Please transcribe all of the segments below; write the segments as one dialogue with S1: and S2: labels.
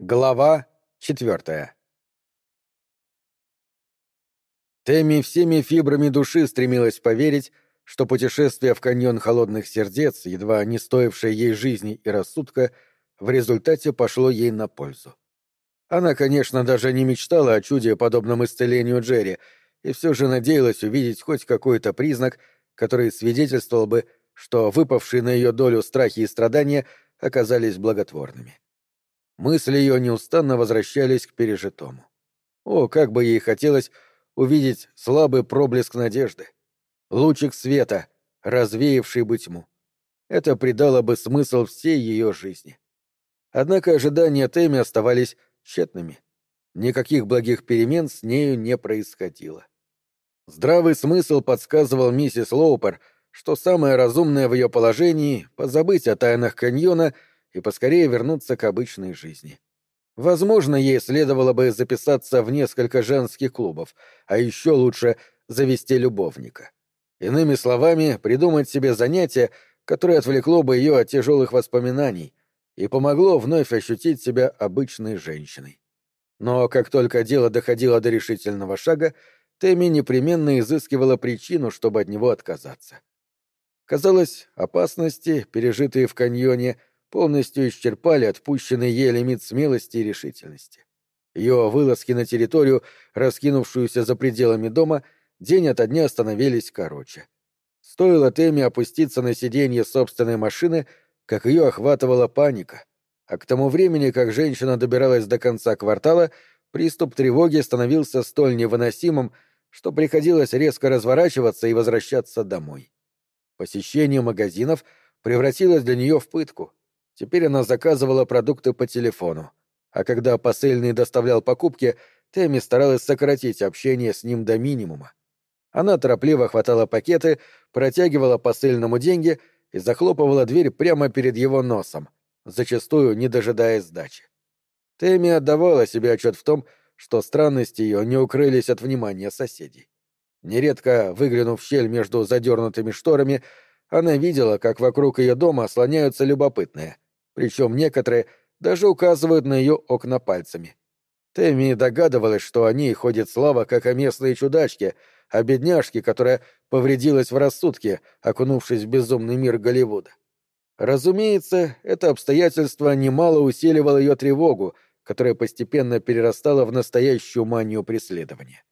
S1: Глава четвертая Тэмми всеми фибрами души стремилась поверить, что путешествие в каньон холодных сердец, едва не стоившее ей жизни и рассудка, в результате пошло ей на пользу. Она, конечно, даже не мечтала о чуде, подобном исцелению Джерри, и все же надеялась увидеть хоть какой-то признак, который свидетельствовал бы, что выпавшие на ее долю страхи и страдания оказались благотворными. Мысли ее неустанно возвращались к пережитому. О, как бы ей хотелось увидеть слабый проблеск надежды. Лучик света, развеявший бы тьму. Это придало бы смысл всей ее жизни. Однако ожидания Тэмми оставались тщетными. Никаких благих перемен с нею не происходило. Здравый смысл подсказывал миссис Лоупер, что самое разумное в ее положении — позабыть о тайнах каньона — и поскорее вернуться к обычной жизни. Возможно, ей следовало бы записаться в несколько женских клубов, а еще лучше завести любовника. Иными словами, придумать себе занятие, которое отвлекло бы ее от тяжелых воспоминаний и помогло вновь ощутить себя обычной женщиной. Но как только дело доходило до решительного шага, Тэмми непременно изыскивала причину, чтобы от него отказаться. Казалось, опасности, пережитые в каньоне, полностью исчерпали отпущенный ей лимит смелости и решительности. Ее вылазки на территорию, раскинувшуюся за пределами дома, день ото дня становились короче. Стоило Тэмми опуститься на сиденье собственной машины, как ее охватывала паника, а к тому времени, как женщина добиралась до конца квартала, приступ тревоги становился столь невыносимым, что приходилось резко разворачиваться и возвращаться домой. Посещение магазинов превратилось для нее в пытку — Теперь она заказывала продукты по телефону. А когда посыльный доставлял покупки, Тэмми старалась сократить общение с ним до минимума. Она торопливо хватала пакеты, протягивала посыльному деньги и захлопывала дверь прямо перед его носом, зачастую не дожидаясь сдачи. Тэмми отдавала себе отчет в том, что странности ее не укрылись от внимания соседей. Нередко, выглянув в щель между задернутыми шторами, она видела, как вокруг ее дома слоняются любопытные — причем некоторые даже указывают на ее окна пальцами. Тэмми догадывалась, что о ней ходит слава как о местной чудачке, о бедняжке, которая повредилась в рассудке, окунувшись в безумный мир Голливуда. Разумеется, это обстоятельство немало усиливало ее тревогу, которая постепенно перерастала в настоящую манию преследования.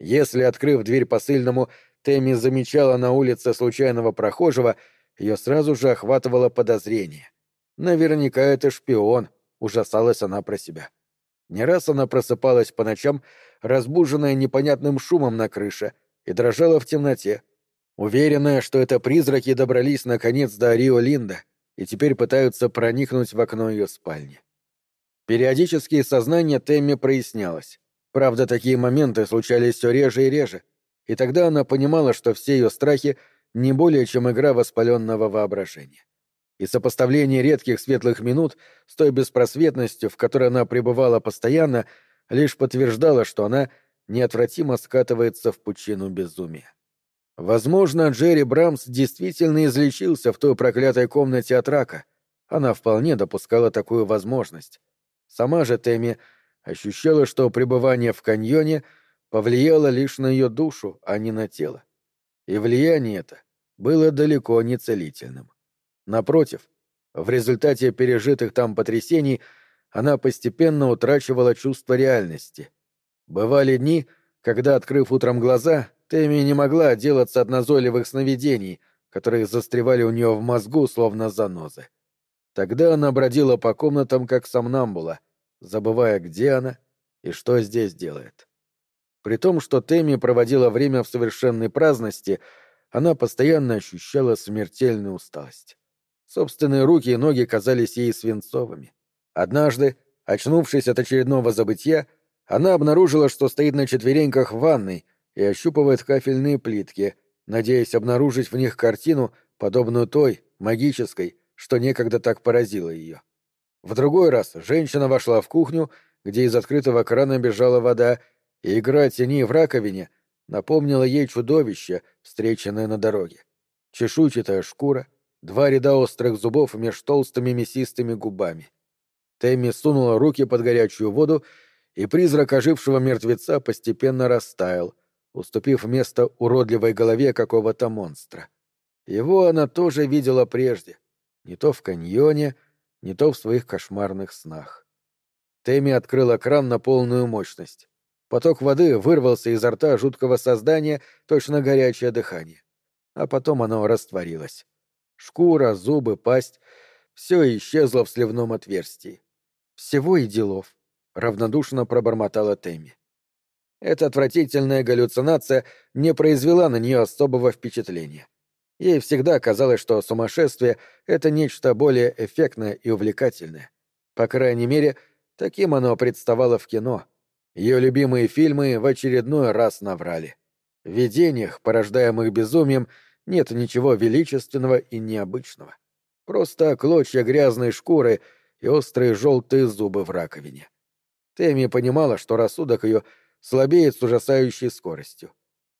S1: Если, открыв дверь посыльному, Тэмми замечала на улице случайного прохожего, ее сразу же охватывало подозрение. Наверняка это шпион, ужасалась она про себя. Не раз она просыпалась по ночам, разбуженная непонятным шумом на крыше, и дрожала в темноте, уверенная, что это призраки добрались наконец до Рио Линда и теперь пытаются проникнуть в окно ее спальни. Периодически сознание Тэмми прояснялось. Правда, такие моменты случались все реже и реже, и тогда она понимала, что все ее страхи не более чем игра воспаленного воображения и сопоставление редких светлых минут с той беспросветностью, в которой она пребывала постоянно, лишь подтверждало, что она неотвратимо скатывается в пучину безумия. Возможно, Джерри Брамс действительно излечился в той проклятой комнате от рака. Она вполне допускала такую возможность. Сама же Тэмми ощущала, что пребывание в каньоне повлияло лишь на ее душу, а не на тело. И влияние это было далеко не целительным. Напротив, в результате пережитых там потрясений она постепенно утрачивала чувство реальности. Бывали дни, когда, открыв утром глаза, Тэмми не могла отделаться от назойливых сновидений, которые застревали у нее в мозгу, словно занозы. Тогда она бродила по комнатам, как сомнамбула, забывая, где она и что здесь делает. При том, что Тэмми проводила время в совершенной праздности, она постоянно ощущала смертельную усталость. Собственные руки и ноги казались ей свинцовыми. Однажды, очнувшись от очередного забытья, она обнаружила, что стоит на четвереньках в ванной и ощупывает кафельные плитки, надеясь обнаружить в них картину, подобную той, магической, что некогда так поразило ее. В другой раз женщина вошла в кухню, где из открытого крана бежала вода, и игра теней в раковине напомнила ей чудовище, встреченное на дороге. Чешуйчатая шкура — два ряда острых зубов меж толстыми мясистыми губами. Тэмми сунула руки под горячую воду, и призрак ожившего мертвеца постепенно растаял, уступив место уродливой голове какого-то монстра. Его она тоже видела прежде, не то в каньоне, не то в своих кошмарных снах. Тэмми открыла кран на полную мощность. Поток воды вырвался изо рта жуткого создания, точно горячее дыхание. А потом оно растворилось. Шкура, зубы, пасть — все исчезло в сливном отверстии. Всего и делов, — равнодушно пробормотала Тэмми. Эта отвратительная галлюцинация не произвела на нее особого впечатления. Ей всегда казалось, что сумасшествие — это нечто более эффектное и увлекательное. По крайней мере, таким оно представало в кино — ее любимые фильмы в очередной раз наврали. В видениях, порождаемых безумием, нет ничего величественного и необычного. Просто клочья грязной шкуры и острые желтые зубы в раковине. Тэмми понимала, что рассудок ее слабеет с ужасающей скоростью.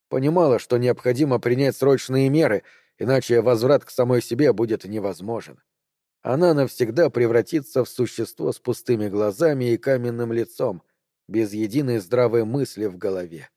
S1: Понимала, что необходимо принять срочные меры, иначе возврат к самой себе будет невозможен. Она навсегда превратится в существо с пустыми глазами и каменным лицом, без единой здравой мысли в голове.